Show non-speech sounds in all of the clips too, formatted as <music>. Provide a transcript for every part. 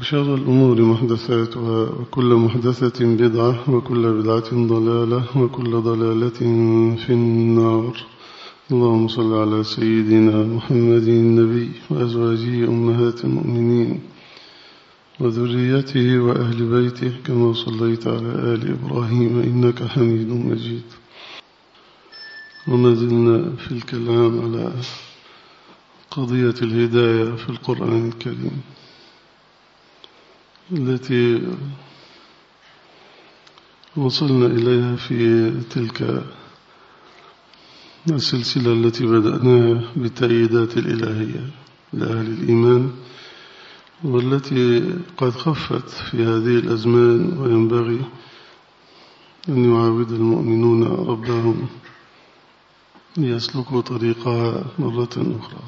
وشر الأمور محدثاتها وكل محدثة بدعة وكل بدعة ضلالة وكل ضلالة في النار. اللهم صل على سيدنا محمد النبي وأزواجه أمهات المؤمنين وذريته وأهل بيته كما صليت على آل إبراهيم إنك حميد مجيد. وما زلنا في الكلام على قضية الهداية في القرآن الكريم. التي وصلنا إليها في تلك السلسلة التي بدأناها بالتأييدات الإلهية لأهل الإيمان والتي قد خفت في هذه الأزمان وينبغي أن يعاود المؤمنون ربهم ليسلكوا طريقها مرة أخرى.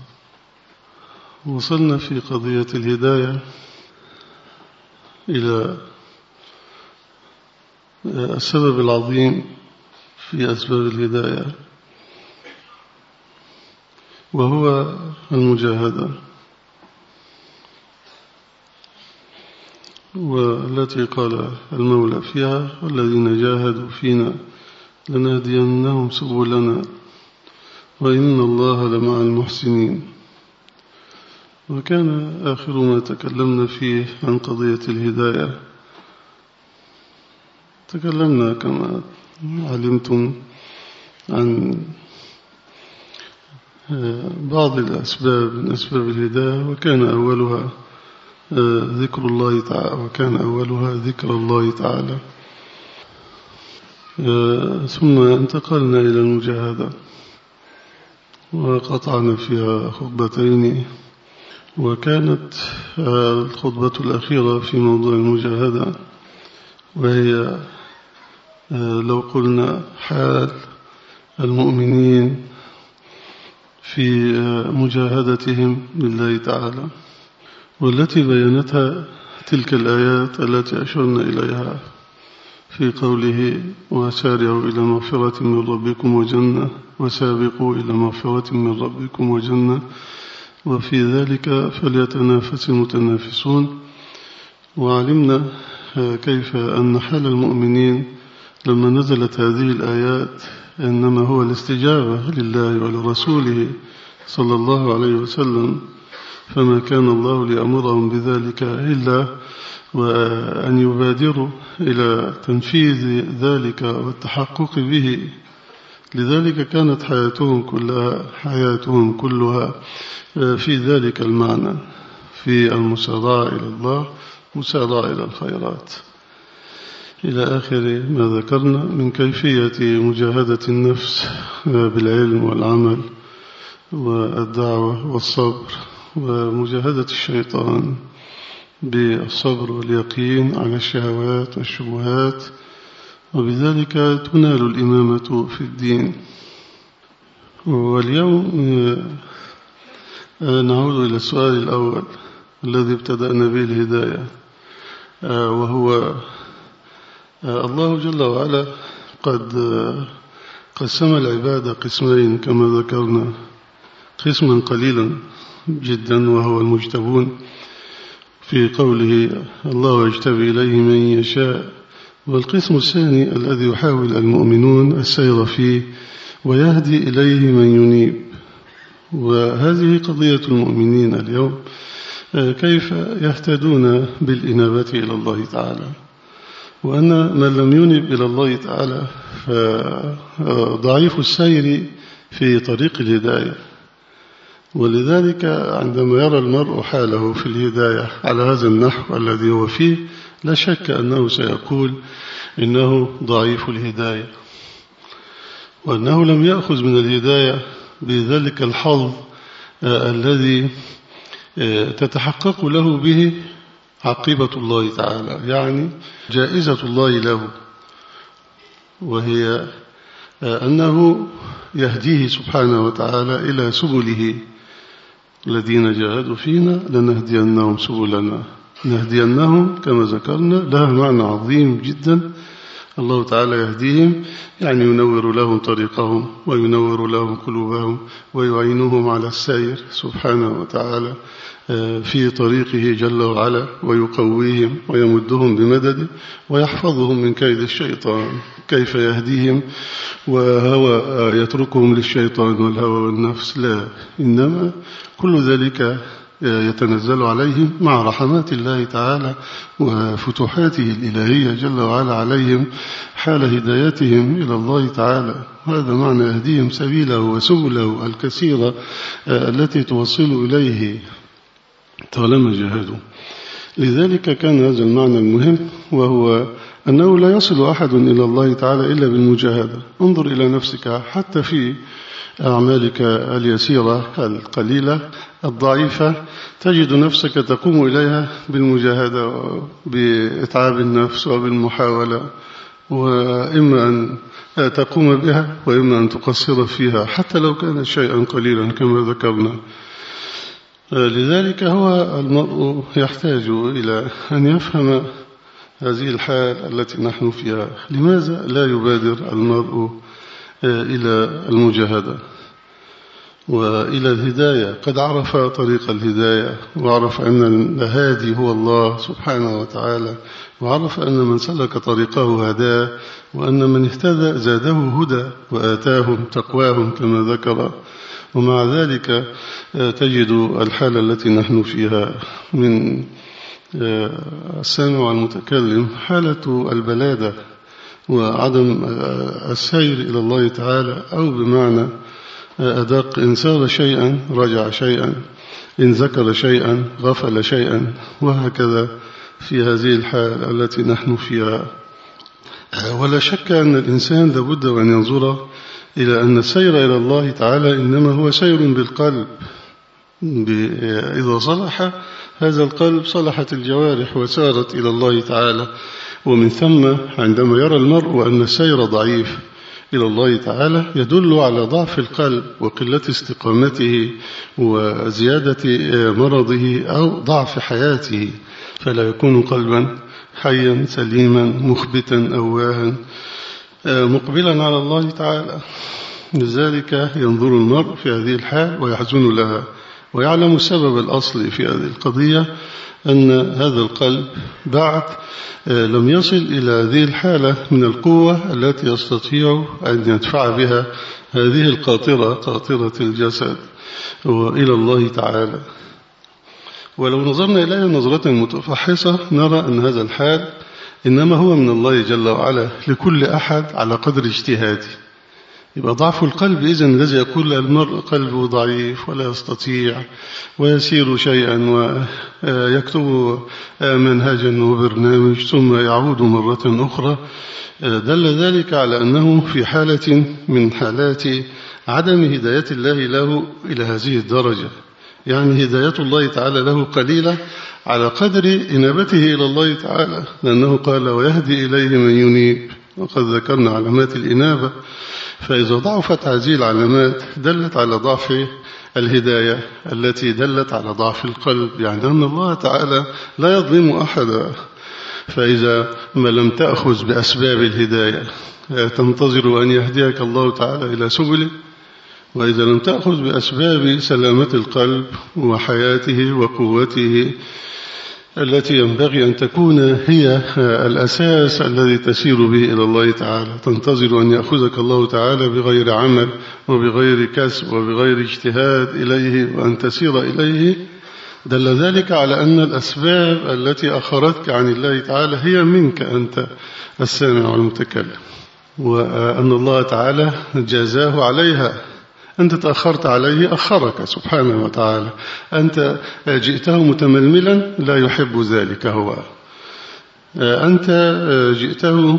وصلنا في قضية الهداية. إلى السبب العظيم في أسباب الهداية وهو المجاهدة والتي قال المولى فيها والذين جاهدوا فينا لنهدينهم سبلنا وإن الله لمع المحسنين. وكان آخر ما تكلمنا فيه عن قضية الهداية. تكلمنا كما علمتم عن بعض الأسباب من أسباب الهداية وكان أولها ذكر الله تعالى وكان أولها ذكر الله تعالى. ثم انتقلنا إلى المجاهدة وقطعنا فيها خطبتين. وكانت الخطبة الأخيرة في موضوع المجاهدة وهي لو قلنا حال المؤمنين في مجاهدتهم لله تعالى والتي بينتها تلك الآيات التي أشرنا إليها في قوله وسارعوا إلى مغفرة من ربكم وجنة وسابقوا إلى مغفرة من ربكم وجنة وفي ذلك فليتنافس المتنافسون. وعلمنا كيف أن حال المؤمنين لما نزلت هذه الآيات إنما هو الاستجابة لله ولرسوله صلى الله عليه وسلم فما كان الله ليأمرهم بذلك إلا وأن يبادروا إلى تنفيذ ذلك والتحقق به. لذلك كانت حياتهم كلها حياتهم كلها في ذلك المعنى في المسارعة إلى الله مسارعة إلى الخيرات. إلى آخر ما ذكرنا من كيفية مجاهدة النفس بالعلم والعمل والدعوة والصبر ومجاهدة الشيطان بالصبر واليقين على الشهوات والشبهات. وبذلك تنال الإمامة في الدين. واليوم نعود إلى السؤال الأول الذي ابتدأنا به الهداية وهو الله جل وعلا قد قسم العبادة قسمين كما ذكرنا قسما قليلا جدا وهو المجتبون. في قوله الله يجتبي إليه من يشاء والقسم الثاني الذي يحاول المؤمنون السير فيه ويهدي إليه من ينيب. وهذه قضية المؤمنين اليوم كيف يهتدون بالإنابة إلى الله تعالى؟ وأن من لم ينب إلى الله تعالى فضعيف السير في طريق الهداية. ولذلك عندما يرى المرء حاله في الهداية على هذا النحو الذي هو فيه لا شك أنه سيقول إنه ضعيف الهداية وأنه لم يأخذ من الهداية بذلك الحظ آه، الذي آه، تتحقق له به عقيبة الله تعالى يعني جائزة الله له وهي آه، أنه يهديه سبحانه وتعالى إلى سبله الذين جاهدوا فينا لنهدينهم سبلنا. نهدينهم كما ذكرنا لها معنى عظيم جدا الله تعالى يهديهم يعني ينور لهم طريقهم وينور لهم قلوبهم ويعينهم على السير سبحانه وتعالى آه، في طريقه جل وعلا ويقويهم ويمدهم بمدده ويحفظهم من كيد الشيطان كيف يهديهم وهو آه، يتركهم للشيطان والهوى والنفس لا إنما كل ذلك يتنزل عليهم مع رحمات الله تعالى وفتوحاته الإلهية جل وعلا عليهم حال هدايتهم إلى الله تعالى. هذا معنى يهديهم سبيله وسبله الكثيرة آه، التي توصل إليه. طالما جاهدوا. لذلك كان هذا المعنى المهم وهو أنه لا يصل أحد إلى الله تعالى إلا بالمجاهدة. انظر إلى نفسك حتى في أعمالك اليسيرة القليلة الضعيفة تجد نفسك تقوم إليها بالمجاهدة بإتعاب النفس وبالمحاولة وإما أن تقوم بها وإما أن تقصر فيها حتى لو كانت شيئا قليلا كما ذكرنا. لذلك هو المرء يحتاج إلى أن يفهم هذه الحال التي نحن فيها. لماذا لا يبادر المرء إلى المجاهدة. وإلى الهداية. قد عرف طريق الهداية وعرف أن الهادي هو الله سبحانه وتعالى وعرف أن من سلك طريقه هداه وأن من اهتدى زاده هدى وآتاهم تقواهم كما ذكر. ومع ذلك آه، تجد الحالة التي نحن فيها من آه، السامع المتكلم حالة البلادة. وعدم السير إلى الله تعالى أو بمعنى أدق إن سار شيئا رجع شيئا إن ذكر شيئا غفل شيئا وهكذا في هذه الحال التي نحن فيها. ولا شك أن الإنسان لابد أن ينظر إلى أن السير إلى الله تعالى إنما هو سير بالقلب. إذا صلح هذا القلب صلحت الجوارح وسارت إلى الله تعالى. ومن ثم عندما يرى المرء أن السير ضعيف إلى الله تعالى يدل على ضعف القلب وقلة استقامته وزيادة مرضه أو ضعف حياته. فلا يكون قلبا حيا سليما مخبتا أواها مقبلا على الله تعالى. لذلك ينظر المرء في هذه الحال ويحزن لها ويعلم السبب الأصلي في هذه القضية. أن هذا القلب بعد آه، لم يصل إلى هذه الحالة من القوة التي يستطيع أن يدفع بها هذه القاطرة قاطرة الجسد. وإلى الله تعالى. ولو نظرنا إليها نظرة متفحصة نرى أن هذا الحال إنما هو من الله جل وعلا لكل أحد على قدر اجتهاده. يبقى ضعف القلب إذن الذي يقول المرء قلبه ضعيف ولا يستطيع ويسير شيئا ويكتب منهجا وبرنامج ثم يعود مرة أخرى دل ذلك على أنه في حالة من حالات عدم هداية الله له إلى هذه الدرجة. يعني هداية الله تعالى له قليلة على قدر إنابته إلى الله تعالى لأنه قال ويهدي إليه من ينيب. وقد ذكرنا علامات الإنابة. فإذا ضعفت هذه العلامات دلت على ضعف الهداية التي دلت على ضعف القلب يعني أن الله تعالى لا يظلم أحدا. فإذا ما لم تأخذ بأسباب الهداية تنتظر أن يهديك الله تعالى إلى سبله. وإذا لم تأخذ بأسباب سلامة القلب وحياته وقوته التي ينبغي أن تكون هي الأساس الذي تسير به إلى الله تعالى. تنتظر أن يأخذك الله تعالى بغير عمل وبغير كسب وبغير اجتهاد إليه وأن تسير إليه. دل ذلك على أن الأسباب التي أخرتك عن الله تعالى هي منك أنت السامع والمتكلم وأن الله تعالى جازاه عليها. أنت تأخرت عليه أخرك سبحانه وتعالى. أنت جئته متململا لا يحب ذلك هو. أنت جئته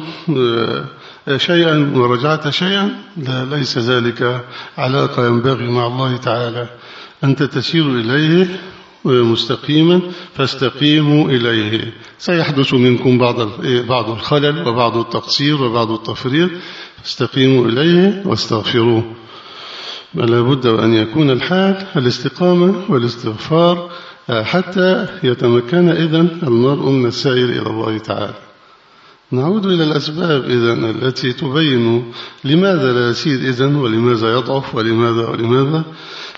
شيئا ورجعت شيئا لا ليس ذلك علاقة ينبغي مع الله تعالى. أنت تسير إليه مستقيما فاستقيموا إليه. سيحدث منكم بعض بعض الخلل وبعض التقصير وبعض التفريط. فاستقيموا إليه واستغفروه. بل بد أن يكون الحال الاستقامة والاستغفار حتى يتمكن إذن المرء من السير إلى الله تعالى. نعود إلى الأسباب إذن التي تبين لماذا لا يسير إذن ولماذا يضعف ولماذا ولماذا.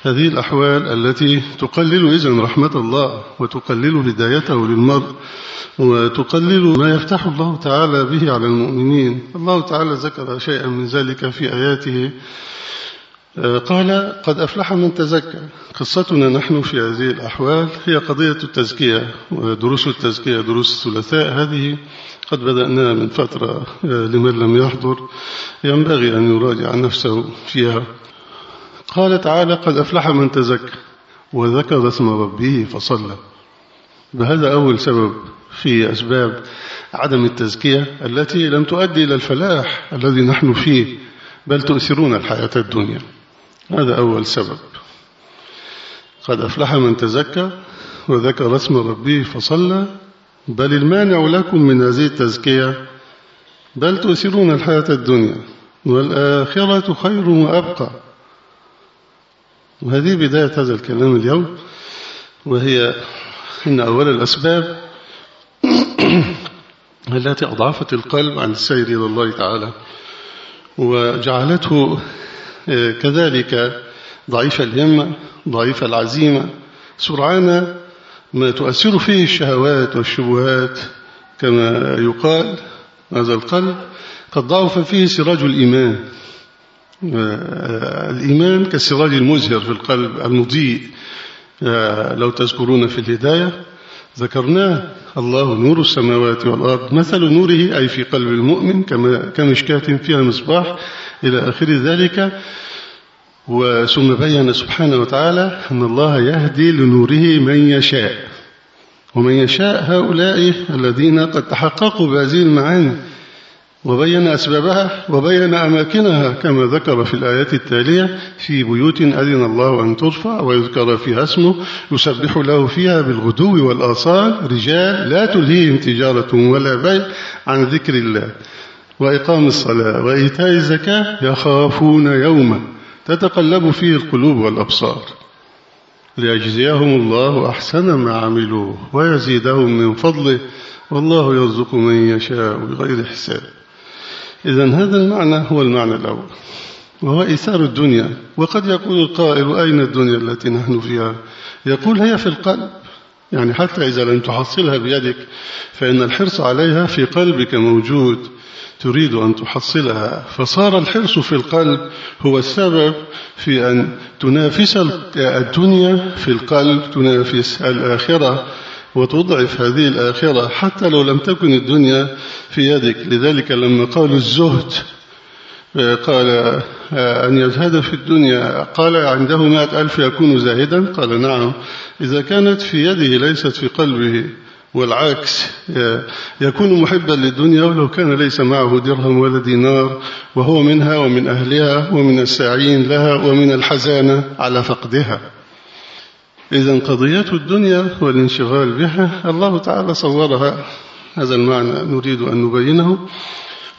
هذه الأحوال التي تقلل إذن رحمة الله وتقلل هدايته للمرء وتقلل ما يفتح الله تعالى به على المؤمنين. الله تعالى ذكر شيئا من ذلك في آياته. قال قد أفلح من تزكى. قصتنا نحن في هذه الأحوال هي قضية التزكية ودروس التزكية دروس الثلاثاء. هذه قد بدأناها من فترة لمن لم يحضر. ينبغي أن يراجع نفسه فيها. قال تعالى قد أفلح من تزكى. وذكر اسم ربه فصلى. بهذا أول سبب في أسباب عدم التزكية التي لم تؤدي إلى الفلاح الذي نحن فيه بل تؤثرون الحياة الدنيا. هذا أول سبب. قد أفلح من تزكى وذكر اسم ربه فصلى بل المانع لكم من هذه التزكية بل تؤثرون الحياة الدنيا والآخرة خير وأبقى. وهذه بداية هذا الكلام اليوم وهي إن أول الأسباب <clears throat> التي أضعفت القلب عن السير إلى الله تعالى وجعلته كذلك ضعيف الهمة ضعيف العزيمة. سرعان ما تؤثر فيه الشهوات والشبهات كما يقال هذا القلب. قد ضعف فيه سراج الإيمان. الإيمان كالسراج المزهر في القلب المضيء. لو تذكرون في الهداية ذكرناه. الله نور السماوات والأرض مثل نوره أي في قلب المؤمن كما كمشكاة فيها مصباح. إلى آخر ذلك وثم بين سبحانه وتعالى أن الله يهدي لنوره من يشاء. ومن يشاء هؤلاء الذين قد تحققوا بهذه المعاني وبين أسبابها وبين أماكنها كما ذكر في الآيات التالية في بيوت أذن الله أن ترفع ويذكر فيها اسمه يسبح له فيها بالغدو والآصال رجال لا تلهيهم تجارة ولا بيع عن ذكر الله. وإقام الصلاة وإيتاء الزكاة يخافون يوما تتقلب فيه القلوب والأبصار ليجزيهم الله أحسن ما عملوه ويزيدهم من فضله والله يرزق من يشاء بغير حساب. إذا هذا المعنى هو المعنى الأول وهو إيثار الدنيا. وقد يقول القائل أين الدنيا التي نحن فيها؟ يقول هي في القلب. يعني حتى إذا لم تحصلها بيدك فإن الحرص عليها في قلبك موجود. تريد أن تحصلها. فصار الحرص في القلب هو السبب في أن تنافس الدنيا في القلب تنافس الآخرة وتضعف هذه الآخرة حتى لو لم تكن الدنيا في يدك. لذلك لما قالوا الزهد قال أن يزهد في الدنيا قال عنده مائة ألف يكون زاهدا؟ قال نعم. إذا كانت في يده ليست في قلبه. والعكس يكون محبا للدنيا ولو كان ليس معه درهم ولا دينار وهو منها ومن أهلها ومن الساعين لها ومن الحزانة على فقدها. إذا قضية الدنيا والانشغال بها الله تعالى صورها. هذا المعنى نريد أن نبينه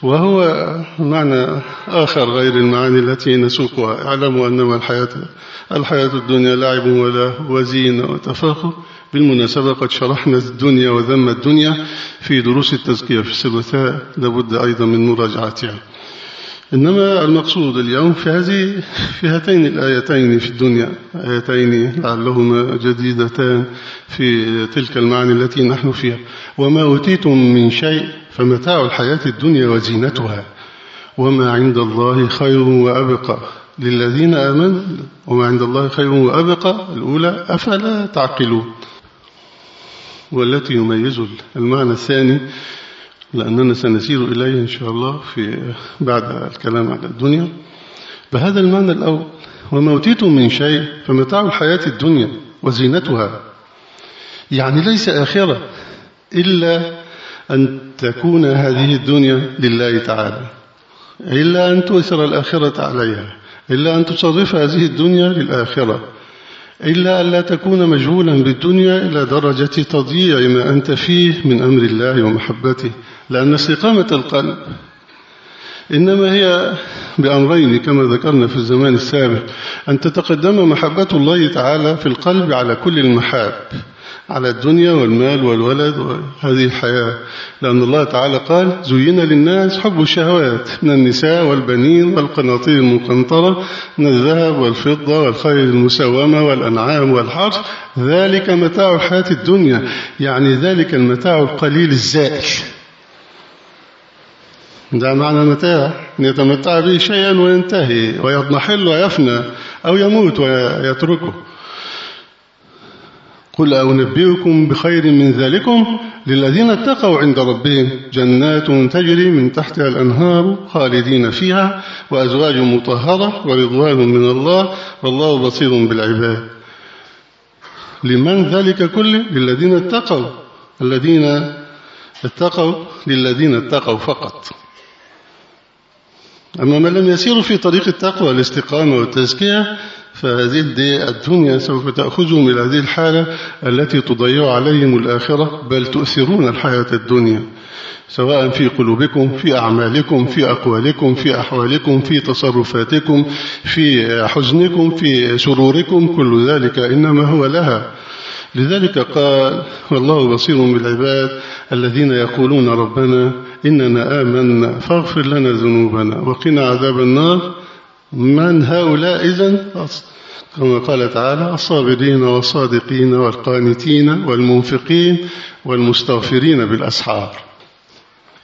وهو معنى آخر غير المعاني التي نسوقها. أعلموا أنما الحياة الحياة الدنيا لعب ولا وزين وتفاخر. بالمناسبة قد شرحنا الدنيا وذم الدنيا في دروس التزكية في الثلاثاء لابد أيضا من مراجعتها. إنما المقصود اليوم في هذه في هاتين الآيتين في الدنيا آيتين لعلهما جديدتان في تلك المعاني التي نحن فيها. وما أوتيتم من شيء فمتاع الحياة الدنيا وزينتها. وما عند الله خير وأبقى. للذين آمنوا وما عند الله خير وأبقى الأولى أفلا تعقلون. والتي يميز المعنى الثاني لأننا سنسير إليه إن شاء الله في بعد الكلام على الدنيا. بهذا المعنى الأول وما أوتيتم من شيء فمتاع الحياة الدنيا وزينتها. يعني ليس آخرة إلا أن تكون هذه الدنيا لله تعالى إلا أن تؤثر الآخرة عليها إلا أن تصرف هذه الدنيا للآخرة. إلا أن لا تكون مجهولا بالدنيا إلى درجة تضييع ما أنت فيه من أمر الله ومحبته لأن استقامة القلب إنما هي بأمرين كما ذكرنا في الزمان السابق أن تتقدم محبة الله تعالى في القلب على كل المحاب. على الدنيا والمال والولد وهذه الحياة. لأن الله تعالى قال زين للناس حب الشهوات من النساء والبنين والقناطير المقنطرة من الذهب والفضة والخيل المسومة والأنعام والحرث. ذلك متاع الحياة الدنيا. يعني ذلك المتاع القليل الزائل. ده معنى متاع يتمتع به شيئا وينتهي ويضمحل ويفنى أو يموت ويتركه. قل أنبئكم بخير من ذلكم للذين اتقوا عند ربهم جنات تجري من تحتها الأنهار خالدين فيها وأزواج مطهرة ورضوان من الله والله بصير بالعباد. لمن ذلك كله؟ للذين اتقوا الذين اتقوا للذين اتقوا فقط. أما من لم يسيروا في طريق التقوى الاستقامة والتزكية فهذه الدنيا سوف تأخذهم إلى هذه الحالة التي تضيع عليهم الآخرة بل تؤثرون الحياة الدنيا سواء في قلوبكم في أعمالكم في أقوالكم في أحوالكم في تصرفاتكم في حزنكم في سروركم كل ذلك إنما هو لها. لذلك قال والله بصير بالعباد الذين يقولون ربنا إننا آمنا فاغفر لنا ذنوبنا وقنا عذاب النار. من هؤلاء إذن كما قال تعالى الصابرين والصادقين والقانتين والمنفقين والمستغفرين بالأسحار.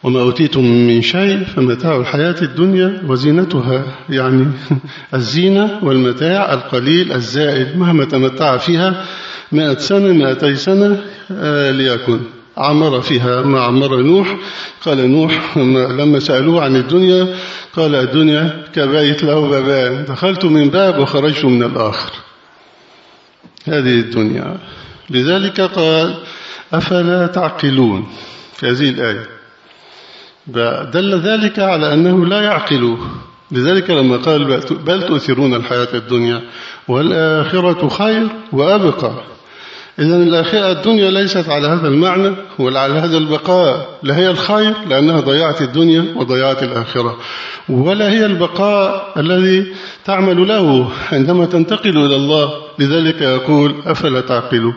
وما أوتيتم من شيء فمتاع الحياة الدنيا وزينتها يعني <laughs> الزينة والمتاع القليل الزائد مهما تمتع فيها مئة سنة مئتي سنة آه، ليكن. عمر فيها ما عمر نوح. قال نوح لما سألوه عن الدنيا قال الدنيا كبيت له بابان. دخلت من باب وخرجت من الآخر. هذه الدنيا. لذلك قال أفلا تعقلون؟ في هذه الآية. دل ذلك على أنه لا يعقل. لذلك لما قال بل تؤثرون الحياة الدنيا والآخرة خير وأبقى. إذا الآخرة الدنيا ليست على هذا المعنى ولا على هذا البقاء. لا هي الخير لأنها ضيعت الدنيا وضيعت الآخرة. ولا هي البقاء الذي تعمل له عندما تنتقل إلى الله. لذلك يقول أفلا تعقلوا؟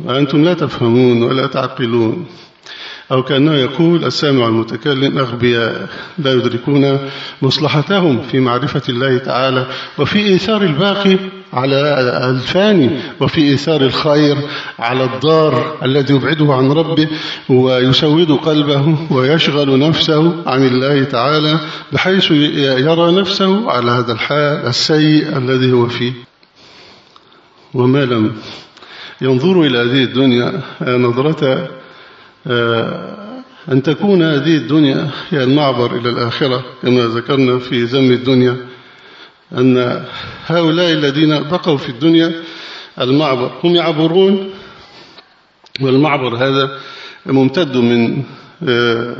وأنتم لا تفهمون ولا تعقلون. أو كأنه يقول السامع المتكلم أغبياء لا يدركون مصلحتهم في معرفة الله تعالى وفي إيثار الباقي على الفاني وفي إيثار الخير على الضار الذي يبعده عن ربه ويسود قلبه ويشغل نفسه عن الله تعالى بحيث يرى نفسه على هذا الحال السيء الذي هو فيه. وما لم ينظر إلى هذه الدنيا نظرة أن تكون هذه الدنيا هي المعبر إلى الآخرة كما ذكرنا في ذم الدنيا أن هؤلاء الذين بقوا في الدنيا المعبر هم يعبرون والمعبر هذا ممتد من آه،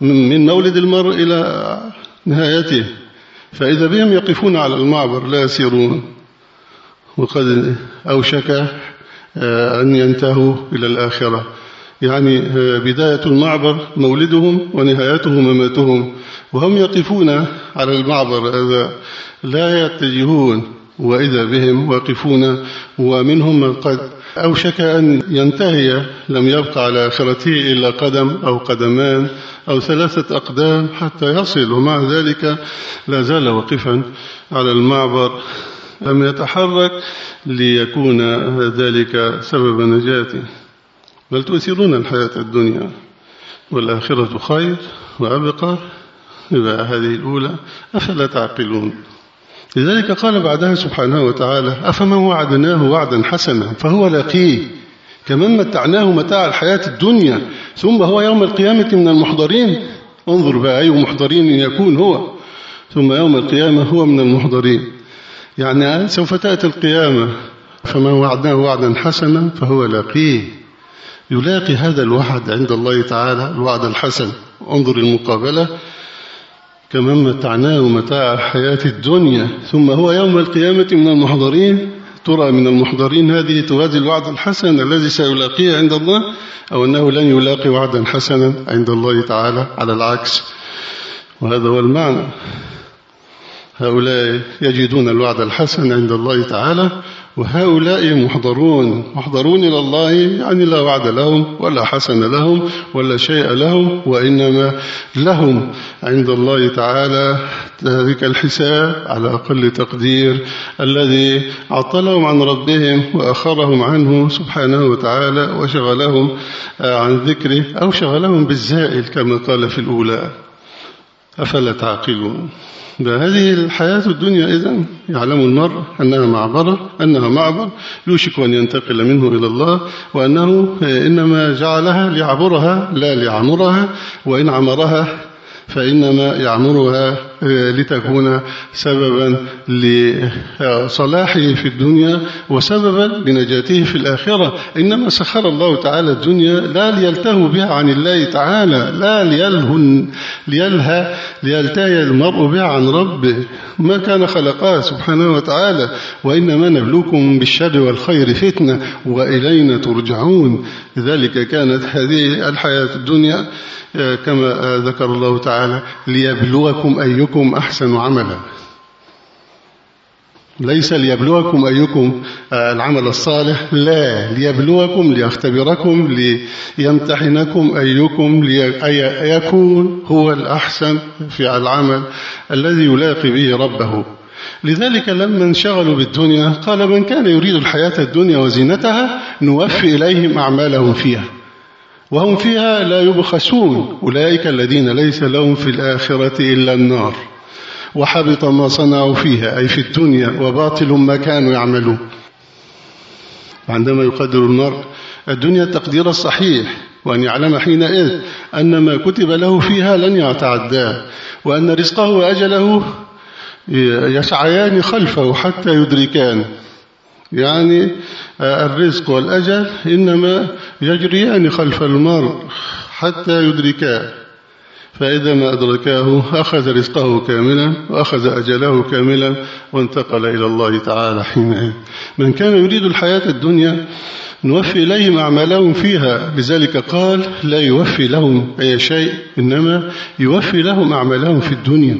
من مولد المرء إلى نهايته. فإذا بهم يقفون على المعبر لا يسيرون. وقد أوشك آه، أن ينتهوا إلى الآخرة. يعني آه، بداية المعبر مولدهم ونهايته مماتهم. وهم يقفون على المعبر هذا لا يتجهون وإذا بهم واقفون ومنهم من قد أوشك أن ينتهي لم يبقى على آخرته إلا قدم أو قدمان أو ثلاثة أقدام حتى يصل. ومع ذلك لا زال واقفا على المعبر. لم يتحرك ليكون ذلك سبب نجاته؟ بل تؤثرون الحياة الدنيا والآخرة خير وأبقى. يبقى هذه الأولى أفلا تعقلون. لذلك قال بعدها سبحانه وتعالى أفمن وعدناه وعدا حسنا فهو لاقيه كمن متعناه متاع الحياة الدنيا ثم هو يوم القيامة من المحضرين. انظر بقى أي محضرين يكون هو. ثم يوم القيامة هو من المحضرين. يعني سوف تأتي القيامة فمن وعدناه وعدا حسنا فهو لاقيه يلاقي هذا الوعد عند الله تعالى الوعد الحسن. انظر المقابلة. كمن متعناه متاع الحياة الدنيا. ثم هو يوم القيامة من المحضرين. ترى من المحضرين هذه توازي الوعد الحسن الذي سيلاقيه عند الله أو أنه لن يلاقي وعدا حسنا عند الله تعالى على العكس. وهذا هو المعنى. هؤلاء يجدون الوعد الحسن عند الله تعالى. وهؤلاء محضرون محضرون إلى الله يعني لا وعد لهم ولا حسن لهم ولا شيء لهم وإنما لهم عند الله تعالى ذلك الحساب على أقل تقدير الذي عطلهم عن ربهم وأخرهم عنه سبحانه وتعالى وشغلهم عن ذكره أو شغلهم بالزائل كما قال في الأولى. أفلا تعقلون؟ هذه الحياة الدنيا إذن يعلم المرء أنها معبرة أنها معبر يوشك أن ينتقل منه إلى الله وأنه إنما جعلها ليعبرها لا ليعمرها وإن عمرها فإنما يعمرها لتكون سببا لصلاحه في الدنيا وسببا لنجاته في الآخرة. إنما سخر الله تعالى الدنيا لا ليلتهوا بها عن الله تعالى لا ليلهن ليلهى ليلتهي المرء بها عن ربه. ما كان خلقها سبحانه وتعالى وإنما نبلوكم بالشر والخير فتنة وإلينا ترجعون. لذلك كانت هذه الحياة الدنيا كما ذكر الله تعالى ليبلوكم أيكم أحسن عملا. ليس ليبلوكم أيكم العمل الصالح لا ليبلوكم ليختبركم ليمتحنكم أيكم ليكون هو الأحسن في العمل الذي يلاقي به ربه. لذلك لما انشغلوا بالدنيا قال من كان يريد الحياة الدنيا وزينتها نوفي إليهم أعمالهم فيها. وهم فيها لا يبخسون. أولئك الذين ليس لهم في الآخرة إلا النار. وحبط ما صنعوا فيها أي في الدنيا وباطل ما كانوا يعملون. عندما يقدر المرء الدنيا التقدير الصحيح وأن يعلم حينئذ أن ما كتب له فيها لن يتعداه وأن رزقه وأجله يسعيان خلفه حتى يدركان. يعني الرزق والأجل إنما يجريان خلف المرء حتى يدركاه. فإذا ما أدركاه أخذ رزقه كاملا وأخذ أجله كاملا وانتقل إلى الله تعالى حينئذ من كان يريد الحياة الدنيا نوفي إليهم أعمالهم فيها. لذلك قال لا يوفي لهم أي شيء إنما يوفي لهم أعمالهم في الدنيا.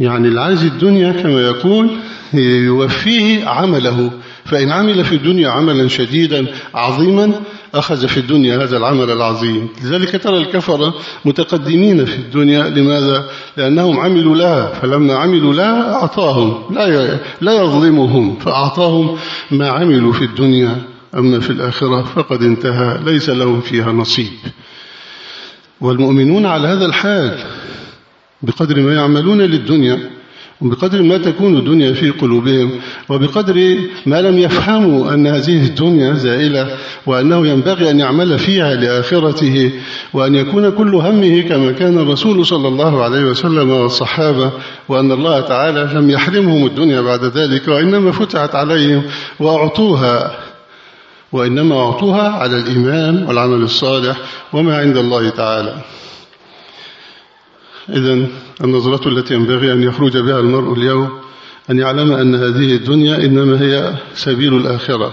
يعني العايز الدنيا كما يقول يوفيه عمله. فإن عمل في الدنيا عملا شديدا عظيما أخذ في الدنيا هذا العمل العظيم. لذلك ترى الكفرة متقدمين في الدنيا. لماذا؟ لأنهم عملوا لها. فلما عملوا لها أعطاهم. لا لا يظلمهم. فأعطاهم ما عملوا في الدنيا أما في الآخرة. فقد انتهى. ليس لهم فيها نصيب. والمؤمنون على هذا الحال بقدر ما يعملون للدنيا وبقدر ما تكون الدنيا في قلوبهم وبقدر ما لم يفهموا أن هذه الدنيا زائلة وأنه ينبغي أن يعمل فيها لآخرته وأن يكون كل همه كما كان الرسول صلى الله عليه وسلم والصحابة وأن الله تعالى لم يحرمهم الدنيا بعد ذلك وإنما فتحت عليهم وأعطوها وإنما أعطوها على الإيمان والعمل الصالح وما عند الله تعالى. إذا النظرة التي ينبغي أن يخرج بها المرء اليوم أن يعلم أن هذه الدنيا إنما هي سبيل الآخرة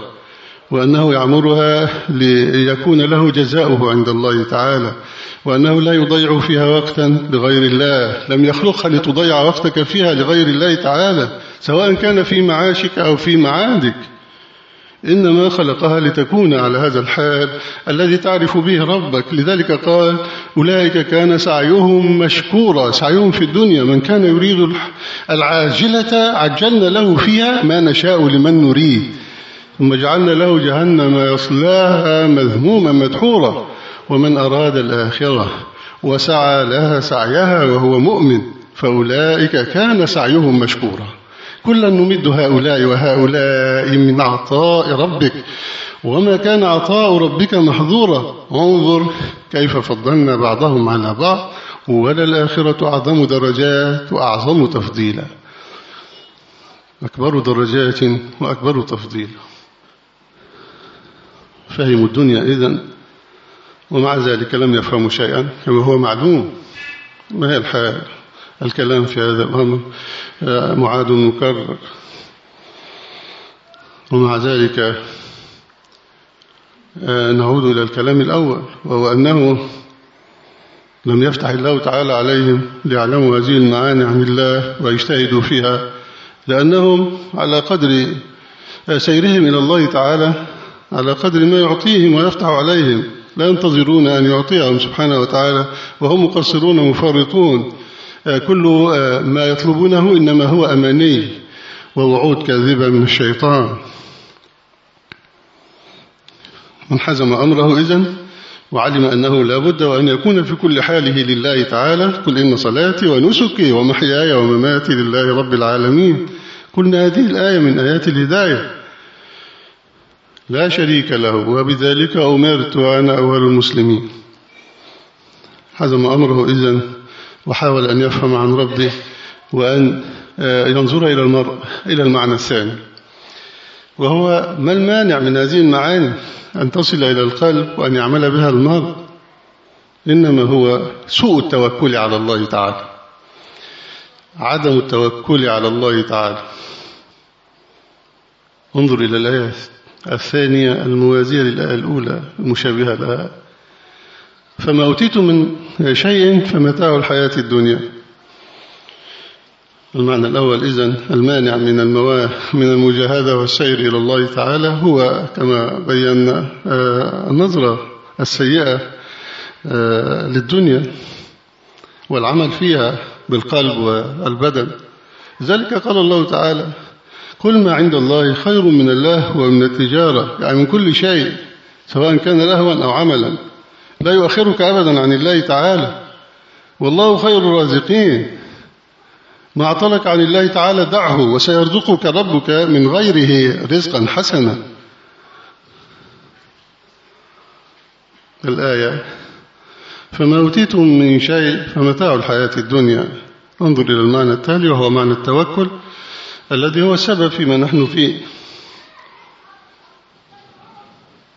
وأنه يعمرها ليكون له جزاؤه عند الله تعالى وأنه لا يضيع فيها وقتا لغير الله لم يخلقها لتضيع وقتك فيها لغير الله تعالى سواء كان في معاشك أو في معادك. إنما خلقها لتكون على هذا الحال الذي تعرف به ربك. لذلك قال أولئك كان سعيهم مشكورا سعيهم في الدنيا. من كان يريد العاجلة عجلنا له فيها ما نشاء لمن نريد. ثم جعلنا له جهنم يصلاها مذموما مدحورا. ومن أراد الآخرة وسعى لها سعيها وهو مؤمن فأولئك كان سعيهم مشكورا. كلا نمد هؤلاء وهؤلاء من عطاء ربك. وما كان عطاء ربك محظورا. انظر كيف فضلنا بعضهم على بعض. وللآخرة أعظم درجات وأعظم تفضيلا. أكبر درجات وأكبر تفضيلا فهموا الدنيا إذن. ومع ذلك لم يفهموا شيئا. كما هو معلوم. ما هي الحال؟ الكلام في هذا الأمر آه، معاد مكرر. ومع ذلك آه، نعود إلى الكلام الأول وهو أنه لم يفتح الله تعالى عليهم ليعلموا هذه المعاني عن الله ويجتهدوا فيها لأنهم على قدر سيرهم إلى الله تعالى على قدر ما يعطيهم ويفتح عليهم. لا ينتظرون أن يعطيهم سبحانه وتعالى وهم مقصرون مفرطون آه، كل آه، ما يطلبونه إنما هو أماني ووعود كاذبة من الشيطان. من حزم أمره إذن وعلم أنه لا بد وأن يكون في كل حاله لله تعالى قل إن صلاتي ونسكي ومحياي ومماتي لله رب العالمين. قلنا هذه الآية من آيات الهداية. لا شريك له وبذلك أمرت وأنا أول المسلمين. حزم أمره إذن وحاول أن يفهم عن ربه وأن آه، ينظر إلى المرء إلى المعنى الثاني. وهو ما المانع من هذه المعاني؟ أن تصل إلى القلب وأن يعمل بها المرء. إنما هو سوء التوكل على الله تعالى. عدم التوكل على الله تعالى. انظر إلى الآية الثانية الموازية للآية الأولى المشابهة لها. فما أوتيت من شيء فمتاع الحياة الدنيا. المعنى الأول إذن المانع من المواه من المجاهدة والسير إلى الله تعالى هو كما بينا آه، النظرة السيئة آه، للدنيا والعمل فيها بالقلب والبدن. ذلك قال الله تعالى كل ما عند الله خير من الله ومن التجارة. يعني من كل شيء سواء كان لهوا أو عملا. لا يؤخرك أبدا عن الله تعالى. والله خير الرازقين. ما أعطلك عن الله تعالى دعه وسيرزقك ربك من غيره رزقا حسنا. الآية فما أوتيتم من شيء فمتاع الحياة الدنيا. انظر إلى المعنى التالي وهو معنى التوكل الذي هو السبب فيما نحن فيه.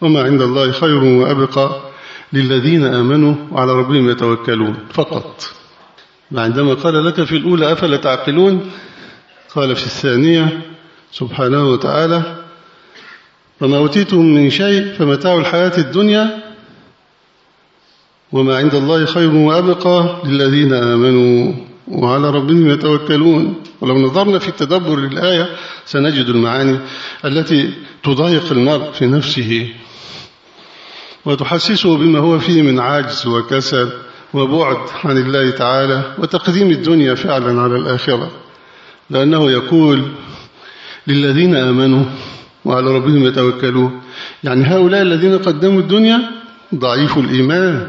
وما عند الله خير وأبقى. للذين آمنوا وعلى ربهم يتوكلون. فقط. عندما قال لك في الأولى أفلا تعقلون؟ قال في الثانية سبحانه وتعالى وما أوتيتم من شيء فمتاع الحياة الدنيا وما عند الله خير وأبقى للذين آمنوا وعلى ربهم يتوكلون. ولو نظرنا في التدبر للآية سنجد المعاني التي تضايق المرء في نفسه. وتحسسه بما هو فيه من عجز وكسل وبعد عن الله تعالى وتقديم الدنيا فعلا على الآخرة. لأنه يقول للذين آمنوا وعلى ربهم يتوكلون. يعني هؤلاء الذين قدموا الدنيا ضعيف الإيمان.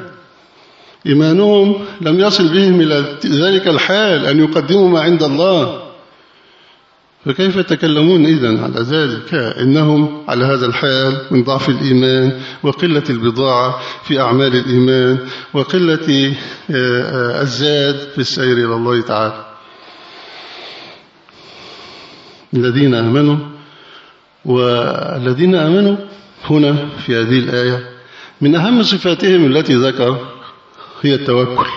إيمانهم لم يصل بهم إلى ذلك الحال أن يقدموا ما عند الله. فكيف يتكلمون إذن على ذلك؟ إنهم على هذا الحال من ضعف الإيمان وقلة البضاعة في أعمال الإيمان وقلة آه، الزاد في السير إلى الله تعالى. الذين آمنوا والذين آمنوا هنا في هذه الآية من أهم صفاتهم التي ذكر هي التوكل.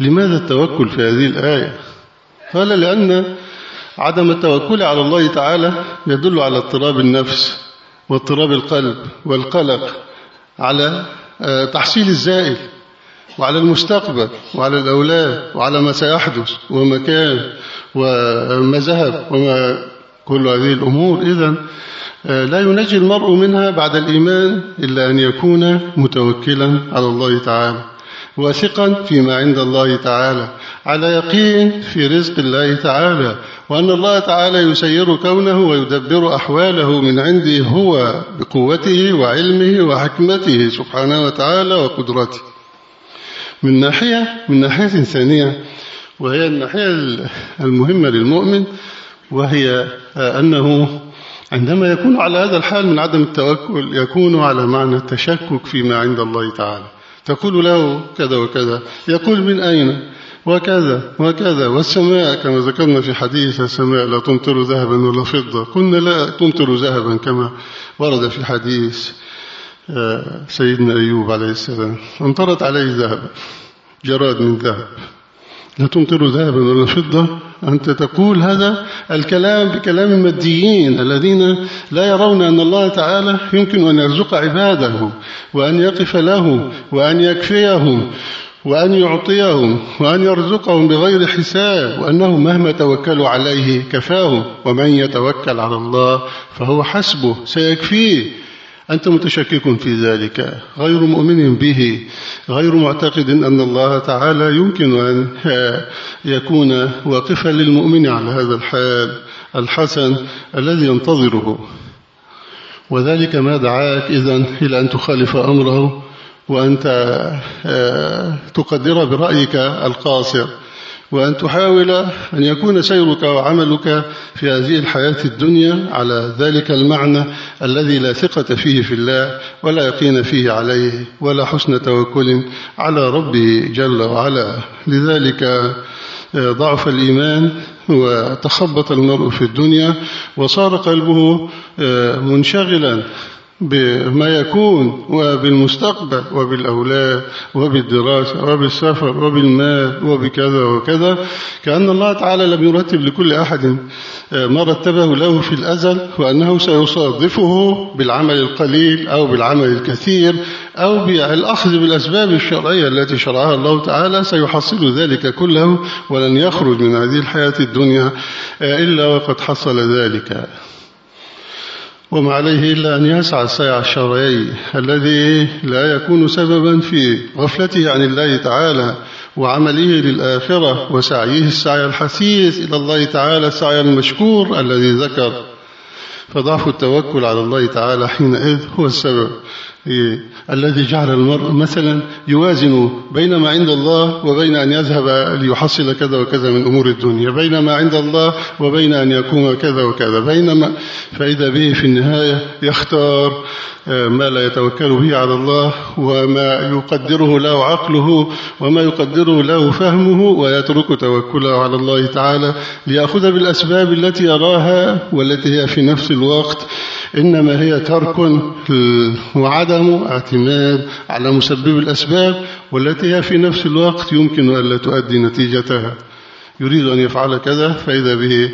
لماذا التوكل في هذه الآية؟ قال لأن عدم التوكل على الله تعالى يدل على اضطراب النفس واضطراب القلب والقلق على آه، تحصيل الزائل وعلى المستقبل وعلى الأولاد وعلى ما سيحدث ومكان وما ذهب وما كل هذه الأمور. إذا لا ينجي المرء منها بعد الإيمان إلا أن يكون متوكلا على الله تعالى. واثقا فيما عند الله تعالى على يقين في رزق الله تعالى وأن الله تعالى يسير كونه ويدبر أحواله من عنده هو بقوته وعلمه وحكمته سبحانه وتعالى وقدرته. من ناحية من ناحية ثانية وهي الناحية المهمة للمؤمن وهي أنه عندما يكون على هذا الحال من عدم التوكل يكون على معنى التشكك فيما عند الله تعالى. تقول له كذا وكذا يقول من أين؟ وكذا وكذا. والسماء كما ذكرنا في حديث السماء لا تمطر ذهبا ولا فضة. قلنا لا تمطر ذهبا كما ورد في حديث سيدنا أيوب عليه السلام. امطرت عليه ذهبا جراد من ذهب. لا تمطر ذهبا ولا فضة؟ أنت تقول هذا الكلام بكلام الماديين الذين لا يرون أن الله تعالى يمكن أن يرزق عباده وأن يقف له وأن يكفيهم وأن يعطيهم وأن يرزقهم بغير حساب وأنه مهما توكلوا عليه كفاهم ومن يتوكل على الله فهو حسبه سيكفيه. أنت متشكك في ذلك. غير مؤمن به غير معتقد أن الله تعالى يمكن أن يكون واقفا للمؤمن على هذا الحال الحسن الذي ينتظره. وذلك ما دعاك إذن إلى أن تخالف أمره وأنت تقدر برأيك القاصر. وأن تحاول أن يكون سيرك وعملك في هذه الحياة الدنيا على ذلك المعنى الذي لا ثقة فيه في الله ولا يقين فيه عليه ولا حسن توكل على ربه جل وعلا. لذلك ضعف الإيمان وتخبط المرء في الدنيا وصار قلبه منشغلا. بما يكون وبالمستقبل وبالأولاد وبالدراسة وبالسفر وبالمال وبكذا وكذا. كأن الله تعالى لم يرتب لكل أحد ما رتبه له في الأزل وأنه سيصادفه بالعمل القليل أو بالعمل الكثير أو بالأخذ بالأسباب الشرعية التي شرعها الله تعالى. سيحصل ذلك كله ولن يخرج من هذه الحياة الدنيا إلا وقد حصل ذلك. وما عليه إلا أن يسعى السيع الشرعي الذي لا يكون سببا في غفلته عن الله تعالى وعمله للآخرة وسعيه السعي الحثيث إلى الله تعالى السعي المشكور الذي ذكر. فضعف التوكل على الله تعالى حينئذ هو السبب. الذي جعل المرء مثلا يوازن بين ما عند الله وبين أن يذهب ليحصل كذا وكذا من أمور الدنيا بين ما عند الله وبين أن يكون كذا وكذا. بينما فإذا به في النهاية يختار ما لا يتوكل به على الله وما يقدره له عقله وما يقدره له فهمه ويترك توكله على الله تعالى ليأخذ بالأسباب التي يراها والتي هي في نفس الوقت. إنما هي ترك وعدم اعتماد على مسبب الأسباب والتي هي في نفس الوقت يمكن أن لا تؤدي نتيجتها. يريد أن يفعل كذا فإذا به